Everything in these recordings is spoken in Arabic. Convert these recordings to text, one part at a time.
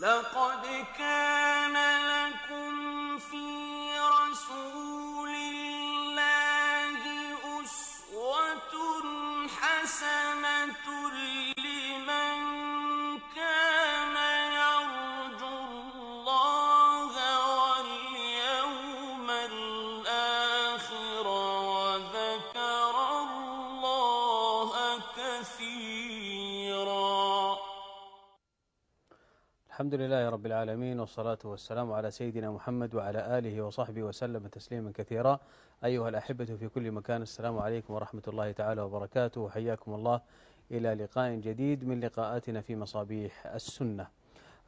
لقد كان الحمد لله رب العالمين والصلاة والسلام على سيدنا محمد وعلى آله وصحبه وسلم تسليما كثيرا. أيها الأحبة في كل مكان السلام عليكم ورحمة الله تعالى وبركاته. وحياكم الله. إلى لقاء جديد من لقاءاتنا في مصابيح السنة.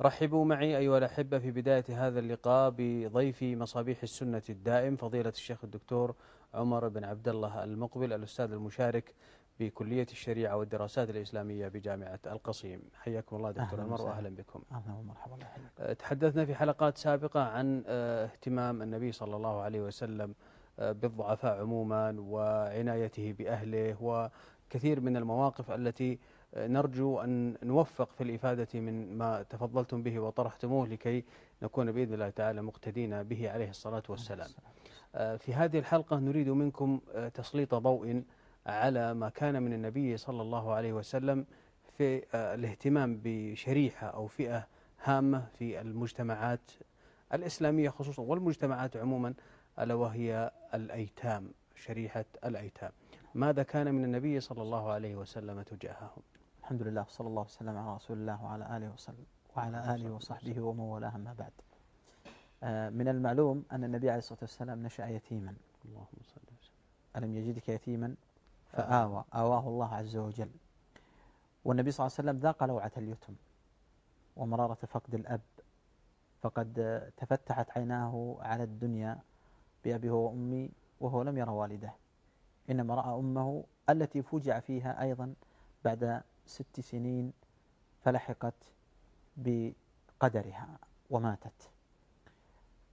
رحبوا معي أيها الأحبة في بداية هذا اللقاء بضيف مصابيح السنة الدائم فضيلة الشيخ الدكتور عمر بن عبد الله المقبل الأستاذ المشارك بكلية الشريعة والدراسات الإسلامية بجامعة القصيم. حياكم الله دكتور عمر وأهلا بكم. أهلا ومرحبا أه، تحدثنا في حلقات سابقة عن أه، اهتمام النبي صلى الله عليه وسلم أه، بالضعفاء عموما وعنايته بأهله وكثير من المواقف التي نرجو أن نوفق في الإفادة من ما تفضلتم به وطرحتموه لكي نكون بإذن الله تعالى مقتدين به عليه الصلاة والسلام. في هذه الحلقة نريد منكم تسليط ضوء على ما كان من النبي صلى الله عليه وسلم في آه، الاهتمام بشريحة أو فئة هامة في المجتمعات الإسلامية خصوصا والمجتمعات عموما ألا وهي الأيتام شريحة الأيتام. ماذا كان من النبي صلى الله عليه وسلم تجاههم؟ الحمد لله صلى الله وسلم على رسول الله وعلى آله وسلم وعلى آله وصحبه ومن والاه ما بعد. آه، من المعلوم أن النبي عليه الصلاة والسلام نشأ يتيما. اللهم صل وسلم. ألم يجدك يتيما؟ فآوى آواه الله عز وجل. والنبي صلى الله عليه وسلم ذاق لوعة اليتم ومرارة فقد الأب. فقد تفتحت عيناه على الدنيا بأبيه وأمي وهو لم يرى والده. إنما رأى أمه التي فوجع فيها أيضا بعد ست سنين فلحقت بقدرها وماتت.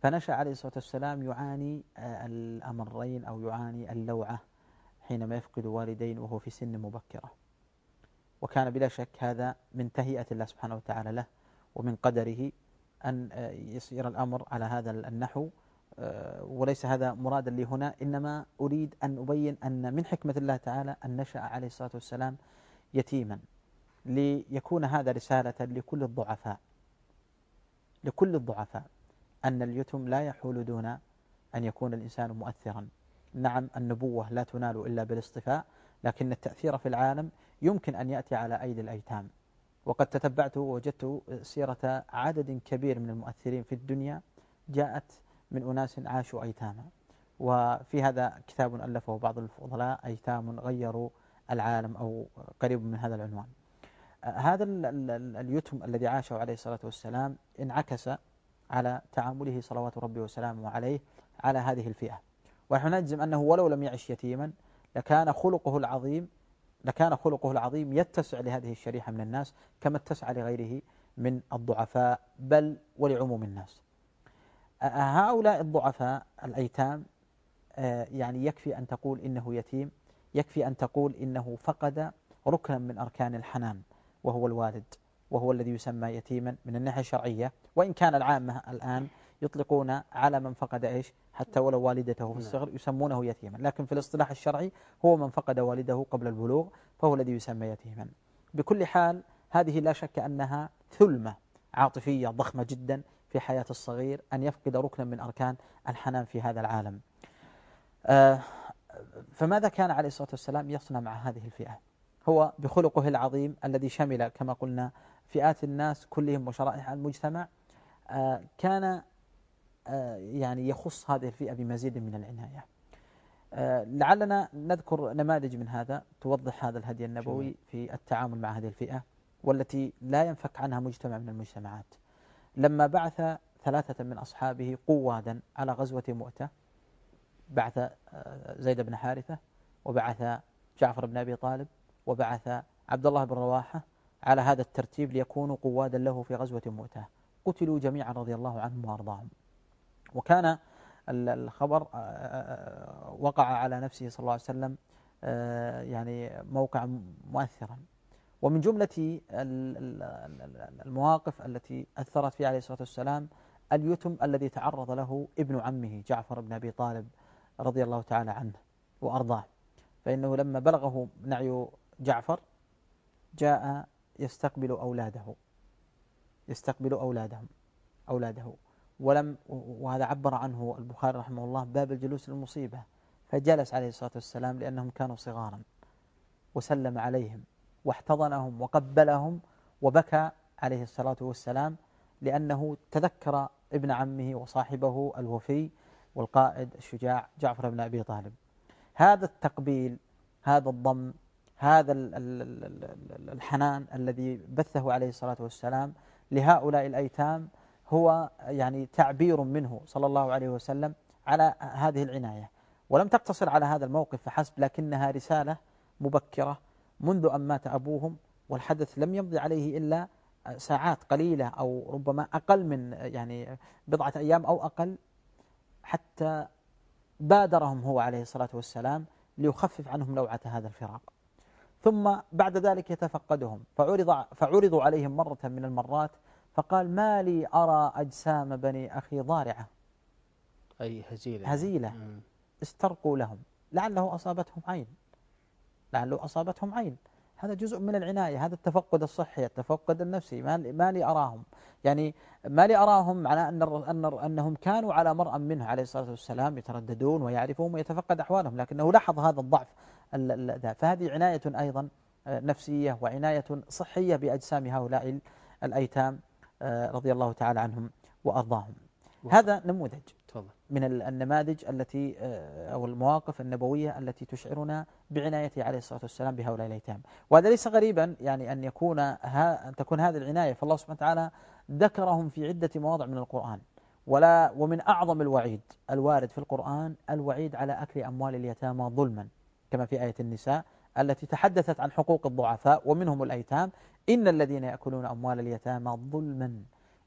فنشأ عليه الصلاة والسلام يعاني الأمرين أو يعاني اللوعة حينما يفقد والدين وهو في سن مبكرة. وكان بلا شك هذا من تهيئة الله سبحانه وتعالى له ومن قدره أن يصير الأمر على هذا النحو. آه، وليس هذا مرادا لي هنا إنما أريد أن أبين أن من حكمة الله تعالى أن نشأ عليه الصلاة والسلام يتيما ليكون هذا رسالة لكل الضعفاء. لكل الضعفاء أن اليتم لا يحول دون أن يكون الإنسان مؤثرا. نعم النبوة لا تنال إلا بالاصطفاء لكن التأثير في العالم يمكن أن يأتي على أيدي الأيتام. وقد تتبعت ووجدت سيرة عدد كبير من المؤثرين في الدنيا جاءت من أناس عاشوا أيتاما. وفي هذا كتاب ألفه بعض الفضلاء أيتام غيروا العالم أو قريب من هذا العنوان. هذا اليتم الذي عاشه عليه الصلاة والسلام انعكس على تعامله صلوات ربي وسلامه عليه على هذه الفئة. ونحن نجزم أنه ولو لم يعش يتيما لكان خلقه العظيم لكان خلقه العظيم يتسع لهذه الشريحة من الناس كما اتسع لغيره من الضعفاء بل ولعموم الناس. هؤلاء الضعفاء الأيتام يعني يكفي أن تقول إنه يتيم يكفي أن تقول إنه فقد ركنا من أركان الحنان وهو الوالد وهو الذي يسمى يتيما من الناحية الشرعية. وإن كان العامة الآن يطلقون على من فقد إيش؟ حتى ولو والدته في الصغر يسمونه يتيما. لكن في الاصطلاح الشرعي هو من فقد والده قبل البلوغ فهو الذي يسمى يتيما. بكل حال هذه لا شك أنها ثلمة عاطفية ضخمة جدا في حياة الصغير أن يفقد ركنا من أركان الحنان في هذا العالم. آه فماذا كان عليه الصلاة والسلام يصنع مع هذه الفئة؟ هو بخلقه العظيم الذي شمل كما قلنا فئات الناس كلهم وشرائح المجتمع آه كان يعني يخص هذه الفئة بمزيد من العناية. آه، لعلنا نذكر نماذج من هذا توضح هذا الهدي النبوي في التعامل مع هذه الفئة والتي لا ينفك عنها مجتمع من المجتمعات. لما بعث ثلاثة من أصحابه قوادا على غزوة مؤتة بعث آه، زيد بن حارثة وبعث جعفر بن أبي طالب وبعث عبد الله بن رواحة على هذا الترتيب ليكونوا قوادا له في غزوة مؤتة. قتلوا جميعا رضي الله عنهم وأرضاهم. وكان الخبر آه، آه، وقع على نفسه صلى الله عليه وسلم آه، يعني موقعا مؤثرا. ومن جملة المواقف التي أثرت فيها عليه الصلاة والسلام اليتم الذي تعرض له ابن عمه جعفر بن أبي طالب رضي الله تعالى عنه وأرضاه. فإنه لما بلغه نعي جعفر جاء يستقبل أولاده يستقبل أولادهم أولاده. ولم وهذا عبر عنه البخاري رحمه الله باب الجلوس للمصيبة. فجلس عليه الصلاة والسلام لأنهم كانوا صغارا. وسلم عليهم واحتضنهم وقبلهم وبكى عليه الصلاة والسلام لأنه تذكر ابن عمه وصاحبه الوفي والقائد الشجاع جعفر بن أبي طالب. هذا التقبيل هذا الضم هذا الحنان الذي بثه عليه الصلاة والسلام لهؤلاء الأيتام هو يعني تعبير منه صلى الله عليه وسلم على هذه العناية. ولم تقتصر على هذا الموقف فحسب لكنها رسالة مبكرة منذ أن مات أبوهم والحدث لم يمضي عليه إلا ساعات قليلة أو ربما أقل من يعني بضعة أيام أو أقل حتى بادرهم هو عليه الصلاة والسلام ليخفف عنهم لوعة هذا الفراق. ثم بعد ذلك يتفقدهم فعرض فعرضوا عليهم مرة من المرات فقال ما لي أرى أجسام بني أخي ضارعة. أي هزيلة. هزيلة. استرقوا لهم. لعله أصابتهم عين. لعله أصابتهم عين. هذا جزء من العناية هذا التفقد الصحي التفقد النفسي. ما لي أراهم. يعني ما لي أراهم معناه أن أن أنهم كانوا على مرأى منه عليه الصلاة والسلام يترددون ويعرفون ويتفقد أحوالهم لكنه لاحظ هذا الضعف فهذه عناية أيضا آه، نفسية وعناية صحية بأجسام هؤلاء الأيتام. رضي الله تعالى عنهم وأرضاهم. هذا نموذج تفضل. من النماذج التي آه، أو المواقف النبوية التي تشعرنا بعنايته عليه الصلاة والسلام بهؤلاء الأيتام. وهذا ليس غريبا يعني أن يكون ها أن تكون هذه العناية فالله سبحانه وتعالى ذكرهم في عدة مواضع من القرآن. ولا ومن أعظم الوعيد الوارد في القرآن الوعيد على أكل أموال اليتامى ظلما كما في آية النساء التي تحدثت عن حقوق الضعفاء ومنهم الأيتام إن الذين يأكلون أموال اليتامى ظلما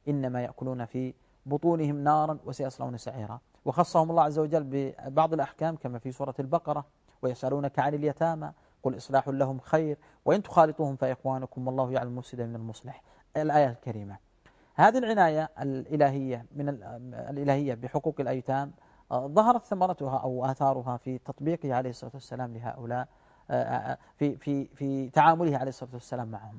إنما يأكلون في بطونهم نارا وسيصلون سعيرا. وخصهم الله عز وجل ببعض الأحكام كما في سورة البقرة ويسألونك عن اليتامى قل إصلاح لهم خير وإن تخالطوهم فإخوانكم والله يعلم المفسد من المصلح. الآية الكريمة. هذه العناية الإلهية من الإلهية بحقوق الأيتام آه، ظهرت ثمرتها أو آثارها في تطبيقه عليه الصلاة والسلام لهؤلاء آه، آه، في في في تعامله عليه الصلاة والسلام معهم.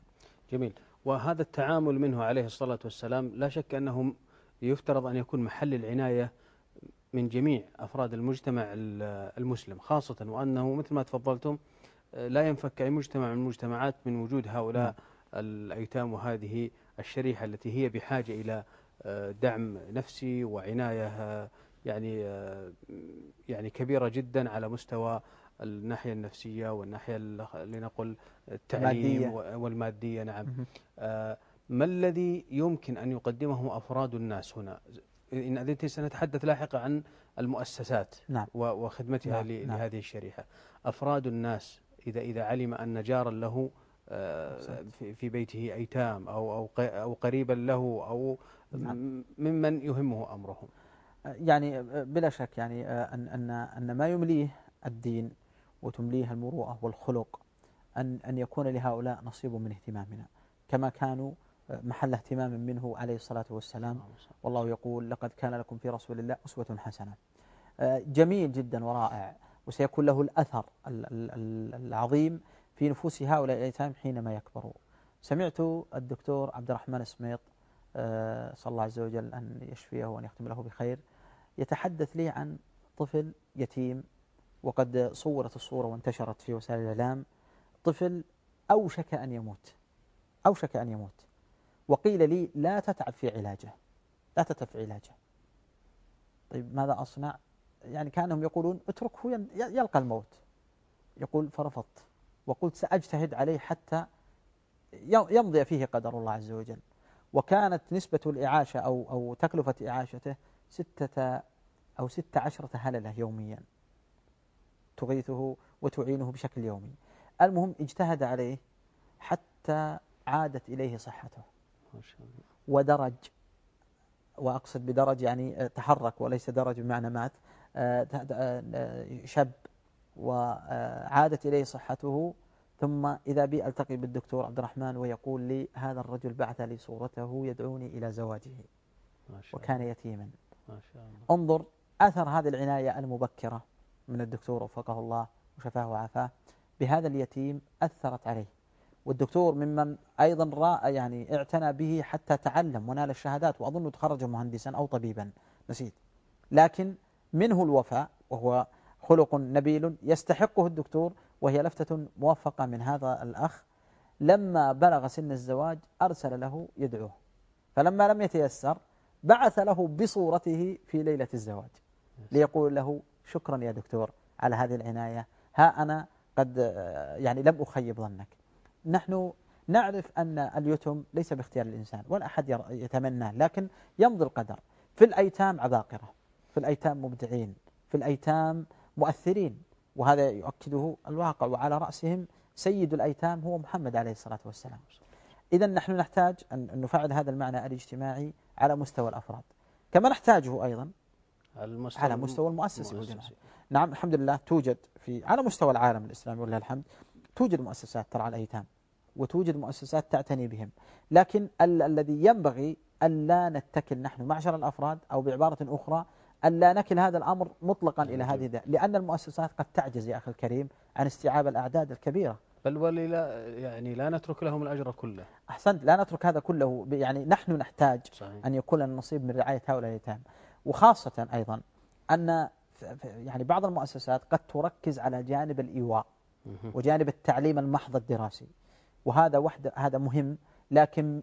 جميل، وهذا التعامل منه عليه الصلاة والسلام لا شك أنه يفترض أن يكون محل العناية من جميع أفراد المجتمع المسلم خاصة وأنه مثل ما تفضلتم لا ينفك أي مجتمع من المجتمعات من وجود هؤلاء نعم. الأيتام وهذه الشريحة التي هي بحاجة إلى آه، دعم نفسي وعناية آه، يعني آه، يعني كبيرة جدا على مستوى الناحية النفسية والناحية لنقل التعليم والمادية نعم ما الذي يمكن أن يقدمه أفراد الناس هنا إن أذنت سنتحدث لاحقا عن المؤسسات نعم. وخدمتها نعم. نعم. لهذه الشريحة أفراد الناس إذا إذا علم أن جارا له آه، في بيته أيتام أو أو أو قريبا له أو نعم. ممن يهمه أمرهم يعني بلا شك يعني آه، أن أن أن ما يمليه الدين وتمليه المروءة والخلق أن أن يكون لهؤلاء نصيب من اهتمامنا. كما كانوا آه، محل اهتمام منه عليه الصلاة والسلام. والله يقول لقد كان لكم في رسول الله أسوة حسنة. جميل جدا ورائع. وسيكون له الأثر العظيم في نفوس هؤلاء الأيتام حينما يكبروا. سمعت الدكتور عبد الرحمن سميط آه، صلى الله عز وجل أن يشفيه وأن يختم له بخير يتحدث لي عن طفل يتيم وقد صورت الصورة وانتشرت في وسائل الإعلام. طفل أوشك أن يموت. أوشك أن يموت. وقيل لي لا تتعب في علاجه. لا تتعب في علاجه. طيب ماذا أصنع؟ يعني كأنهم يقولون اتركه يلقى الموت. يقول فرفضت. وقلت سأجتهد عليه حتى يمضي فيه قدر الله عز وجل. وكانت نسبة الإعاشة أو, أو تكلفة إعاشته ستة أو ستة عشرة هللة يوميا. تغيثه وتعينه بشكل يومي. المهم اجتهد عليه حتى عادت إليه صحته. ودرج. وأقصد بدرج يعني تحرك وليس درج بمعنى مات. آه، آه، شب. وعادت إليه صحته. ثم إذا بي ألتقي بالدكتور عبد الرحمن ويقول لي هذا الرجل بعث لي صورته يدعوني إلى زواجه. ما شاء وكان يتيما. ما شاء الله. انظر أثر هذه العناية المبكرة. من الدكتور وفقه الله وشفاه وعافاه بهذا اليتيم أثرت عليه. والدكتور ممن أيضا رأى يعني اعتنى به حتى تعلم ونال الشهادات وأظن تخرج مهندسا أو طبيبا. نسيت. لكن منه الوفاء وهو خلق نبيل يستحقه الدكتور وهي لفتة موفقة من هذا الأخ. لما بلغ سن الزواج أرسل له يدعوه. فلما لم يتيسر بعث له بصورته في ليلة الزواج. ليقول له شكرا يا دكتور على هذه العناية. ها أنا قد يعني لم أخيب ظنك. نحن نعرف أن اليتم ليس باختيار الإنسان ولا أحد يتمناه لكن يمضي القدر. في الأيتام عباقرة في الأيتام مبدعين في الأيتام مؤثرين وهذا يؤكده الواقع وعلى رأسهم سيد الأيتام هو محمد عليه الصلاة والسلام. إذا نحن نحتاج أن نفعل هذا المعنى الاجتماعي على مستوى الأفراد. كما نحتاجه أيضا المستوى على مستوى المؤسسي نعم الحمد لله توجد في على مستوى العالم الإسلامي ولله الحمد توجد مؤسسات ترعى الأيتام وتوجد مؤسسات تعتني بهم. لكن ال الذي ينبغي ألا نتكل نحن معشر الأفراد أو بعبارة أخرى ألا نكل هذا الأمر مطلقا إلى هذه ده لأن المؤسسات قد تعجز يا أخي الكريم عن استيعاب الأعداد الكبيرة. بل ولي لا يعني لا نترك لهم الأجر كله. أحسنت لا نترك هذا كله يعني نحن نحتاج صحيح. أن يكون لنا نصيب من رعاية هؤلاء الأيتام. وخاصة أيضا أن يعني بعض المؤسسات قد تركز على جانب الإيواء وجانب التعليم المحض الدراسي. وهذا وحده هذا مهم لكن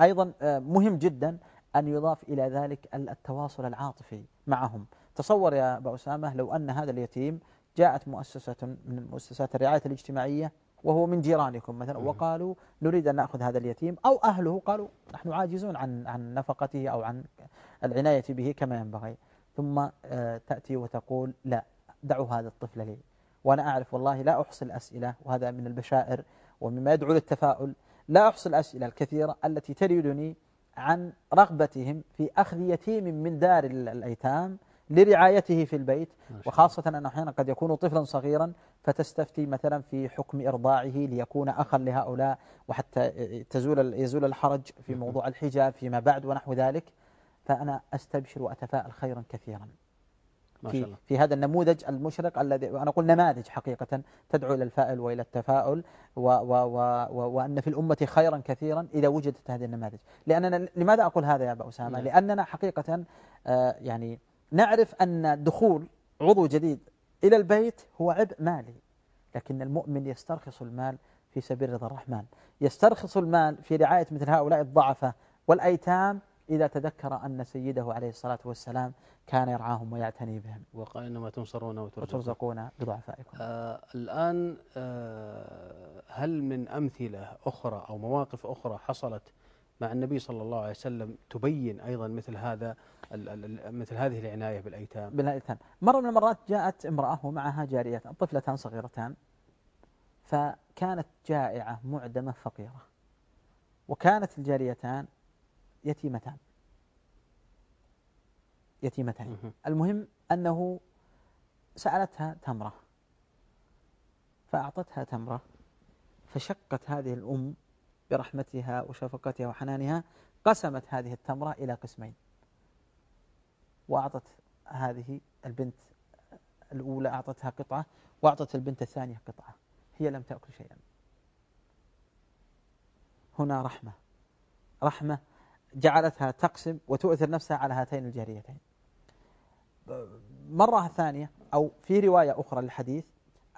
أيضا آه، مهم جدا أن يضاف إلى ذلك التواصل العاطفي معهم. تصور يا أبا أسامة لو أن هذا اليتيم جاءت مؤسسة من مؤسسات الرعاية الاجتماعية وهو من جيرانكم مثلا. وقالوا نريد أن نأخذ هذا اليتيم. أو أهله قالوا نحن عاجزون عن عن نفقته أو عن العناية به كما ينبغي. ثم آه، تأتي وتقول لا دعوا هذا الطفل لي. وأنا أعرف والله لا أحصي الأسئلة وهذا من البشائر ومما يدعو للتفاؤل. لا أحصي الأسئلة الكثيرة التي تريدني عن رغبتهم في أخذ يتيم من دار الأيتام. لرعايته في البيت وخاصة أنه أحيانا قد يكون طفلا صغيرا فتستفتي مثلا في حكم إرضاعه ليكون أخا لهؤلاء وحتى تزول يزول الحرج في موضوع الحجاب فيما بعد ونحو ذلك. فأنا أستبشر وأتفائل خيرا كثيرا. ما شاء الله. في هذا النموذج المشرق الذي أنا أقول نماذج حقيقة تدعو إلى الفائل وإلى التفاؤل و و و و وأن في الأمة خيرا كثيرا إذا وجدت هذه النماذج. لأننا لماذا أقول هذا يا أبا أسامة؟ نعم. لأننا حقيقة آه يعني نعرف أن دخول عضو جديد إلى البيت هو عبء مالي لكن المؤمن يسترخص المال في سبيل رضا الرحمن يسترخص المال في رعاية مثل هؤلاء الضعفة والأيتام إذا تذكر أن سيده عليه الصلاة والسلام كان يرعاهم ويعتني بهم. وقال إنما تنصرون وترزقون, بضعفائكم. آه الآن آه هل من أمثلة أخرى أو مواقف أخرى حصلت مع النبي صلى الله عليه وسلم تبين أيضا مثل هذا مثل هذه العناية بالأيتام. بالأيتام. مرة من المرات جاءت امرأة ومعها جاريتان طفلتان صغيرتان فكانت جائعة معدمة فقيرة. وكانت الجاريتان يتيمتان. يتيمتين المهم أنه سألتها تمرة فأعطتها تمرة فشقت هذه الأم برحمتها وشفقتها وحنانها قسمت هذه التمرة إلى قسمين. وأعطت هذه البنت الأولى أعطتها قطعة وأعطت البنت الثانية قطعة. هي لم تأكل شيئا. هنا رحمة. رحمة جعلتها تقسم وتؤثر نفسها على هاتين الجاريتين. مرة ثانية أو في رواية أخرى للحديث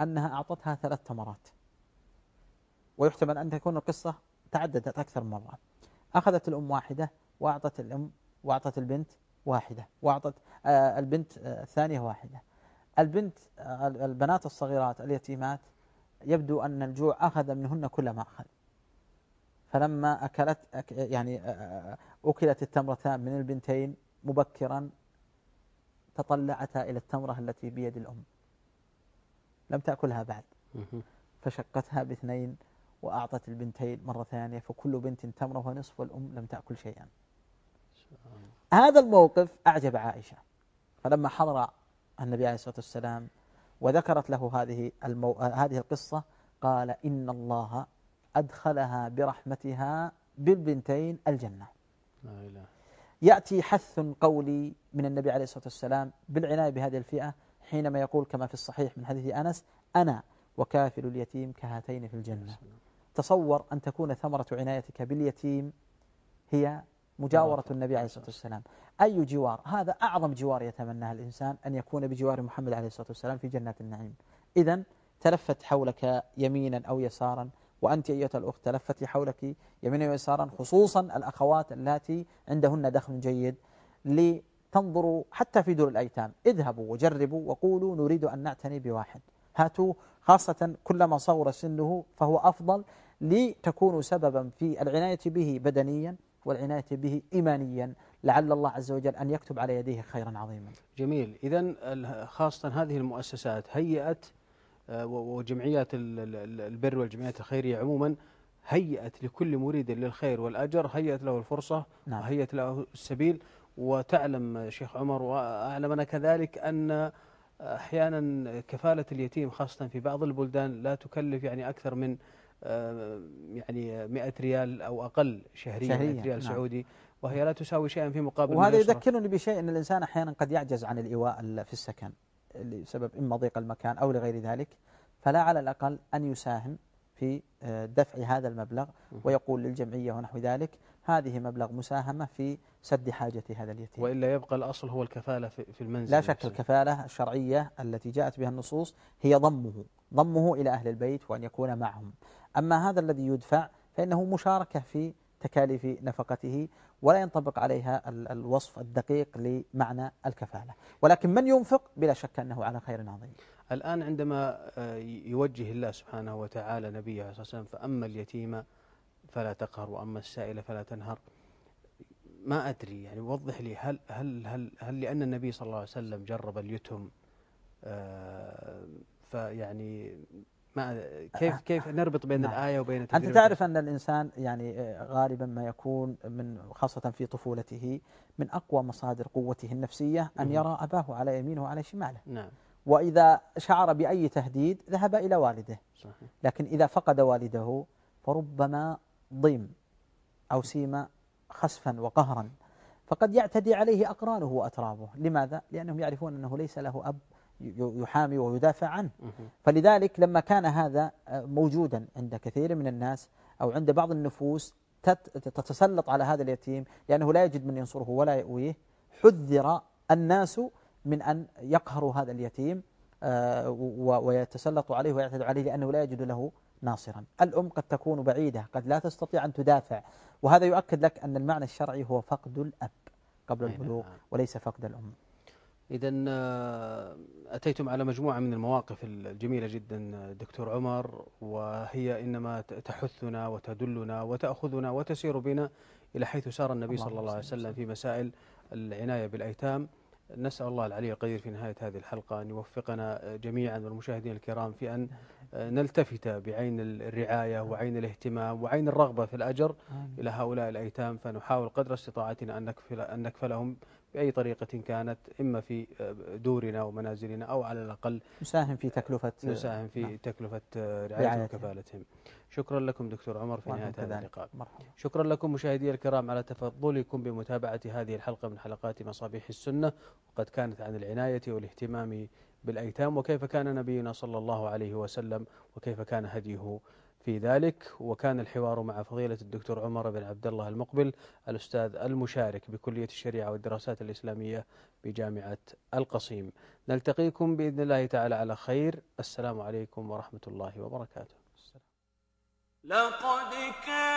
أنها أعطتها ثلاث تمرات. ويحتمل أن تكون القصة تعددت أكثر مرة. أخذت الأم واحدة وأعطت الأم وأعطت البنت واحدة وأعطت آه البنت آه الثانية واحدة. البنت آه البنات الصغيرات اليتيمات يبدو أن الجوع أخذ منهن كل ما أخذ. فلما أكلت أك يعني أكلت التمرتان من البنتين مبكرا تطلعتا إلى التمرة التي بيد الأم. لم تأكلها بعد. فشقتها باثنين وأعطت البنتين مرة ثانية فكل بنت تمرة ونصف والأم لم تأكل شيئا. هذا الموقف أعجب عائشة. فلما حضر النبي عليه الصلاة والسلام وذكرت له هذه المو... هذه القصة قال إن الله أدخلها برحمتها بالبنتين الجنة. لا إله. يأتي حث قولي من النبي عليه الصلاة والسلام بالعناية بهذه الفئة حينما يقول كما في الصحيح من حديث أنس أنا وكافل اليتيم كهاتين في الجنة. تصور أن تكون ثمرة عنايتك باليتيم هي مجاورة النبي عليه الصلاة والسلام. أي جوار؟ هذا أعظم جوار يتمناه الإنسان أن يكون بجوار محمد عليه الصلاة والسلام في جنات النعيم. إذا تلفت حولك يمينا أو يسارا وأنت أيتها الأخت تلفتي حولك يمينا ويسارا خصوصا الأخوات اللاتي عندهن دخل جيد لتنظروا حتى في دور الأيتام. اذهبوا وجربوا وقولوا نريد أن نعتني بواحد. هاتوا خاصة كلما صغر سنه فهو أفضل لتكونوا سببا في العناية به بدنيا والعناية به إيمانيا. لعل الله عز وجل أن يكتب على يديه خيرا عظيما. جميل. إذا خاصة هذه المؤسسات هيئت آه، وجمعيات البر والجمعيات الخيرية عموما هيئت لكل مريد للخير والأجر هيئت له الفرصة نعم. هيئت له السبيل. وتعلم شيخ عمر وأعلم أنا كذلك أن أحيانا كفالة اليتيم خاصة في بعض البلدان لا تكلف يعني أكثر من يعني 100 ريال أو أقل شهريا, شهريا 100 ريال نعم. سعودي وهي لا تساوي شيئا في مقابل وهذا يذكرني بشيء أن الإنسان أحيانا قد يعجز عن الإيواء في السكن لسبب إما ضيق المكان أو لغير ذلك فلا على الأقل أن يساهم في آه، دفع هذا المبلغ ويقول للجمعية ونحو ذلك هذه مبلغ مساهمة في سد حاجة هذا اليتيم. وإلا يبقى الأصل هو الكفالة في المنزل لا شك الكفالة الشرعية التي جاءت بها النصوص هي ضمه ضمه إلى أهل البيت وأن يكون معهم. أما هذا الذي يدفع فإنه مشاركة في تكاليف نفقته ولا ينطبق عليها الوصف الدقيق لمعنى الكفالة. ولكن من ينفق؟ بلا شك أنه على خير عظيم. الآن عندما آه، يوجه الله سبحانه وتعالى نبيه عليه الصلاة والسلام فأما اليتيم فلا تقهر وأما السائل فلا تنهر. ما أدري يعني وضح لي هل هل هل هل لأن النبي صلى الله عليه وسلم جرب اليتم آه، فيعني ما كيف كيف نربط بين نعم. الآية وبين أنت تعرف أن الإنسان يعني آه، غالبا ما يكون من خاصة في طفولته من أقوى مصادر قوته النفسية أن يرى أباه على يمينه وعلى شماله. نعم. وإذا شعر بأي تهديد ذهب إلى والده. صحيح. لكن إذا فقد والده فربما ضيم أو سيم خسفا وقهرا. فقد يعتدي عليه أقرانه وأترابه. لماذا؟ لأنهم يعرفون أنه ليس له أب يحامي ويدافع عنه. فلذلك لما كان هذا موجودا عند كثير من الناس أو عند بعض النفوس تتسلط على هذا اليتيم لأنه لا يجد من ينصره ولا يؤويه. حذر الناس من أن يقهروا هذا اليتيم آه، ويتسلطوا عليه ويعتدوا عليه لأنه لا يجد له ناصرا. الأم قد تكون بعيدة قد لا تستطيع أن تدافع. وهذا يؤكد لك أن المعنى الشرعي هو فقد الأب قبل البلوغ نعم. وليس فقد الأم. إذا آه، أتيتم على مجموعة من المواقف الجميلة جدا دكتور عمر وهي إنما تحثنا وتدلنا وتأخذنا وتسير بنا إلى حيث سار النبي صلى الله عليه وسلم في مسائل العناية بالأيتام. نسأل الله العلي القدير في نهاية هذه الحلقة أن يوفقنا جميعا والمشاهدين الكرام في أن نلتفت بعين الرعاية وعين الاهتمام وعين الرغبة في الأجر إلى هؤلاء الأيتام. فنحاول قدر استطاعتنا أن نكفلهم بأي طريقة كانت إما في دورنا ومنازلنا أو على الأقل نساهم في تكلفة نساهم في نعم. تكلفة رعايتهم وكفالتهم شكرا لكم دكتور عمر في نهاية هذا اللقاء مرحبا. شكرا لكم مشاهدي الكرام على تفضلكم بمتابعة هذه الحلقة من حلقات مصابيح السنة وقد كانت عن العناية والاهتمام بالأيتام وكيف كان نبينا صلى الله عليه وسلم وكيف كان هديه في ذلك وكان الحوار مع فضيلة الدكتور عمر بن عبد الله المقبل الأستاذ المشارك بكلية الشريعة والدراسات الإسلامية بجامعة القصيم. نلتقيكم بإذن الله تعالى على خير. السلام عليكم ورحمة الله وبركاته. لقد كان